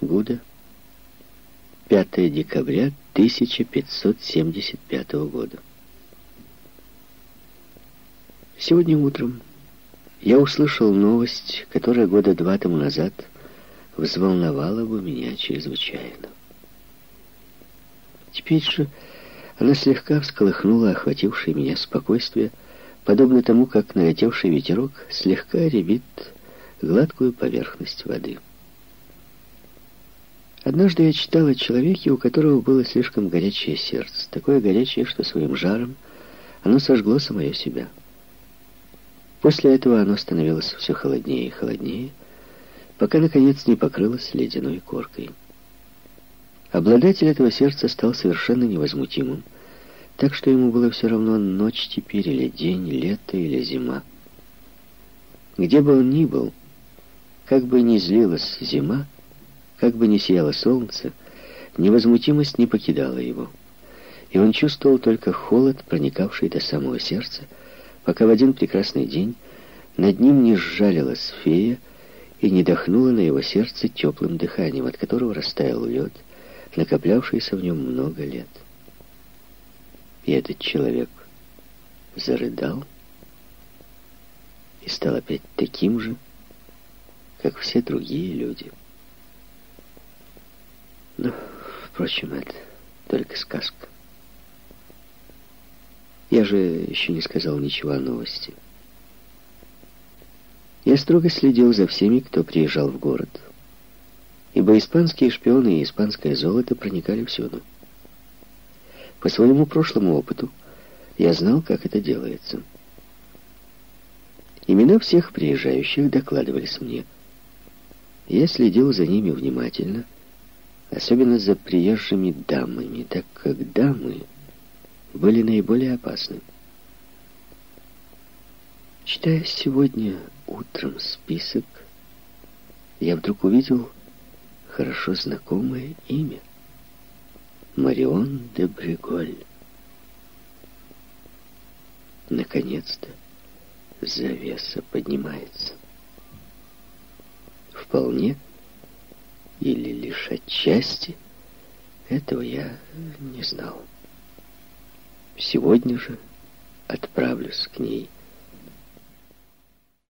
Гуда, 5 декабря 1575 года. Сегодня утром я услышал новость, которая года два тому назад взволновала бы меня чрезвычайно. Теперь же она слегка всколыхнула охватившее меня спокойствие, подобно тому, как налетевший ветерок слегка ребит гладкую поверхность воды. Однажды я читал о человеке, у которого было слишком горячее сердце, такое горячее, что своим жаром оно сожгло самое себя. После этого оно становилось все холоднее и холоднее, пока, наконец, не покрылось ледяной коркой. Обладатель этого сердца стал совершенно невозмутимым, так что ему было все равно ночь теперь или день, лето или зима. Где бы он ни был, как бы ни злилась зима, как бы ни сияло солнце, невозмутимость не покидала его. И он чувствовал только холод, проникавший до самого сердца, пока в один прекрасный день над ним не сжалилась фея и не дохнула на его сердце теплым дыханием, от которого растаял лед, накоплявшийся в нем много лет. И этот человек зарыдал и стал опять таким же, как все другие люди. Впрочем, это только сказка. Я же еще не сказал ничего о новости. Я строго следил за всеми, кто приезжал в город. Ибо испанские шпионы и испанское золото проникали всюду. По своему прошлому опыту я знал, как это делается. Имена всех приезжающих докладывались мне. Я следил за ними внимательно, особенно за приезжими дамами, так как дамы были наиболее опасны. Читая сегодня утром список, я вдруг увидел хорошо знакомое имя. Марион де Бриголь. Наконец-то завеса поднимается. Вполне или лишь отчасти, этого я не знал. Сегодня же отправлюсь к ней